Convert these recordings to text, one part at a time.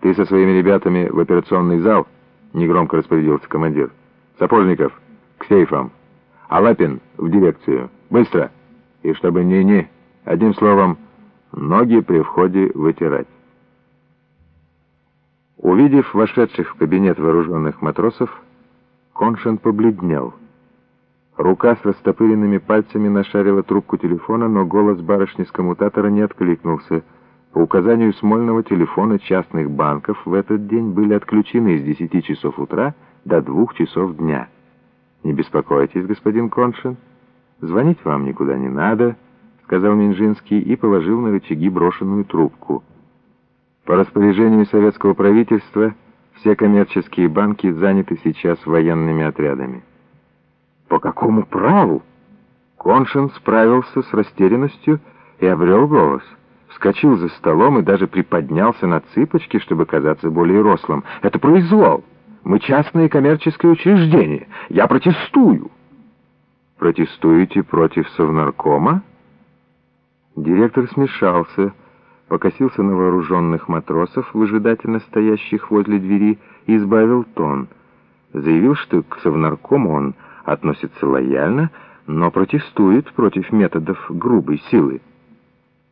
«Ты со своими ребятами в операционный зал?» — негромко распорядился командир. «Сапожников, к сейфам. А Лапин в дирекцию. Быстро! И чтобы не-не, одним словом, ноги при входе вытирать». Увидев вошедших в кабинет вооруженных матросов, Коншин побледнел. Рука с растопыренными пальцами нашарила трубку телефона, но голос барышни с коммутатора не откликнулся. По указанию Смольного телефоны частных банков в этот день были отключены с 10 часов утра до 2 часов дня. «Не беспокойтесь, господин Коншин, звонить вам никуда не надо», — сказал Минжинский и положил на рычаги брошенную трубку. По распоряжению советского правительства все коммерческие банки заняты сейчас военными отрядами. По какому праву? Коншин справился с растерянностью и обрел голос. Вскочил за столом и даже приподнялся на цыпочки, чтобы казаться более рослым. Это произвол. Мы частное коммерческое учреждение. Я протестую. Протестуете против Совнаркома? Директор смешался, покосился на вооруженных матросов, выжидательно стоящих возле двери, и избавил тон. Заявил, что к Совнаркому он относится лояльно, но протестует против методов грубой силы.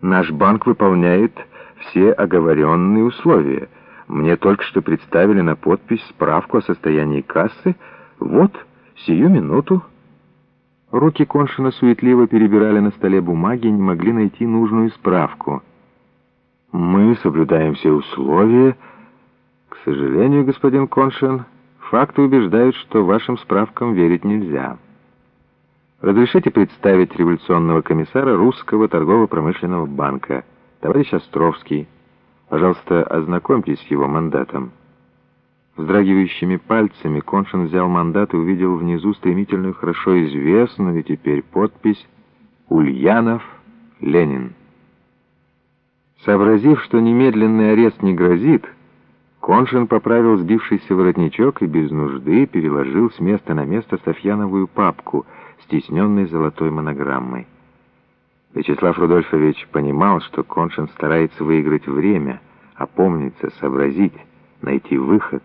Наш банк выполняет все оговоренные условия. Мне только что представили на подпись справку о состоянии кассы. Вот, сию минуту. Руки Коншина суетливо перебирали на столе бумаги и не могли найти нужную справку. Мы соблюдаем все условия. К сожалению, господин Коншин, Факты убеждают, что вашим справкам верить нельзя. Разрешите представить революционного комиссара Русского торгово-промышленного банка, товарищ Островский. Пожалуйста, ознакомьтесь с его мандатом. Вздрагивающими пальцами Коншин взял мандат и увидел внизу стремительную, хорошо известную теперь подпись «Ульянов Ленин». Сообразив, что немедленный арест не грозит, Коншин поправил сбившийся воротничок и без нужды переложил с места на место Софьяновую папку, стесненной золотой монограммой. Вячеслав Рудольфович понимал, что Коншин старается выиграть время, опомниться, сообразить, найти выход.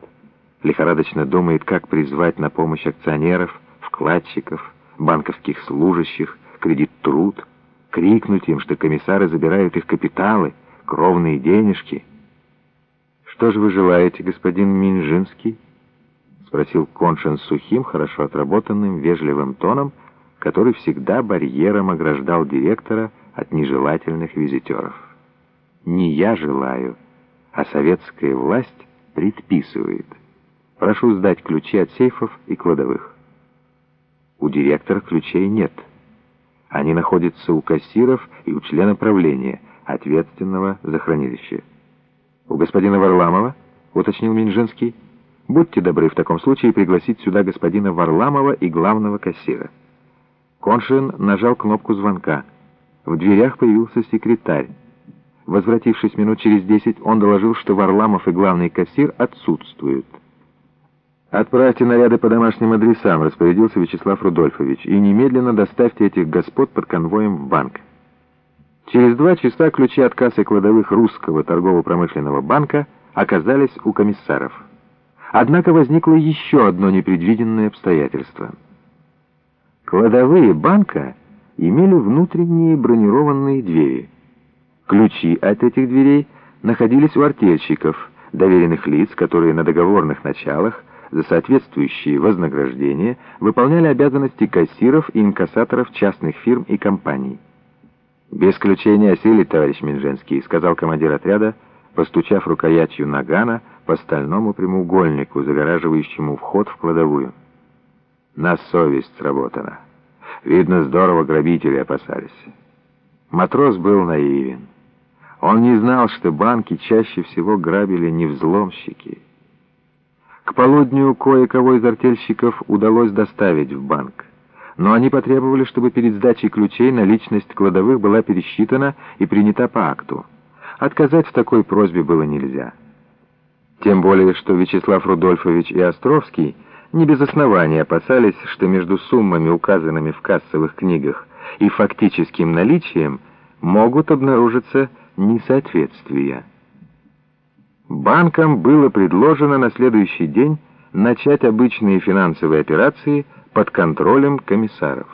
Лихорадочно думает, как призвать на помощь акционеров, вкладчиков, банковских служащих, кредит-труд, крикнуть им, что комиссары забирают их капиталы, кровные денежки — «Что же вы желаете, господин Минжинский?» — спросил Коншин сухим, хорошо отработанным, вежливым тоном, который всегда барьером ограждал директора от нежелательных визитеров. «Не я желаю, а советская власть предписывает. Прошу сдать ключи от сейфов и кладовых». У директора ключей нет. Они находятся у кассиров и у члена правления, ответственного за хранилище. «У господина Варламова?» — уточнил Минжинский. «Будьте добры в таком случае пригласить сюда господина Варламова и главного кассира». Коншин нажал кнопку звонка. В дверях появился секретарь. Возвратившись минут через десять, он доложил, что Варламов и главный кассир отсутствуют. «Отправьте наряды по домашним адресам», — распорядился Вячеслав Рудольфович, «и немедленно доставьте этих господ под конвоем в банк». Через два часа ключи от кассы кладовых русского торгово-промышленного банка оказались у комиссаров. Однако возникло еще одно непредвиденное обстоятельство. Кладовые банка имели внутренние бронированные двери. Ключи от этих дверей находились у артельщиков, доверенных лиц, которые на договорных началах за соответствующие вознаграждения выполняли обязанности кассиров и инкассаторов частных фирм и компаний. «Без ключей не осилить, товарищ Минженский», — сказал командир отряда, постучав рукоятью нагана по стальному прямоугольнику, загораживающему вход в кладовую. На совесть сработано. Видно, здорово грабители опасались. Матрос был наивен. Он не знал, что банки чаще всего грабили не взломщики. К полудню кое-кого из артельщиков удалось доставить в банк но они потребовали, чтобы перед сдачей ключей наличность кладовых была пересчитана и принята по акту. Отказать в такой просьбе было нельзя. Тем более, что Вячеслав Рудольфович и Островский не без основания опасались, что между суммами, указанными в кассовых книгах, и фактическим наличием могут обнаружиться несоответствия. банкам было предложено на следующий день начать обычные финансовые операции под контролем комиссаров.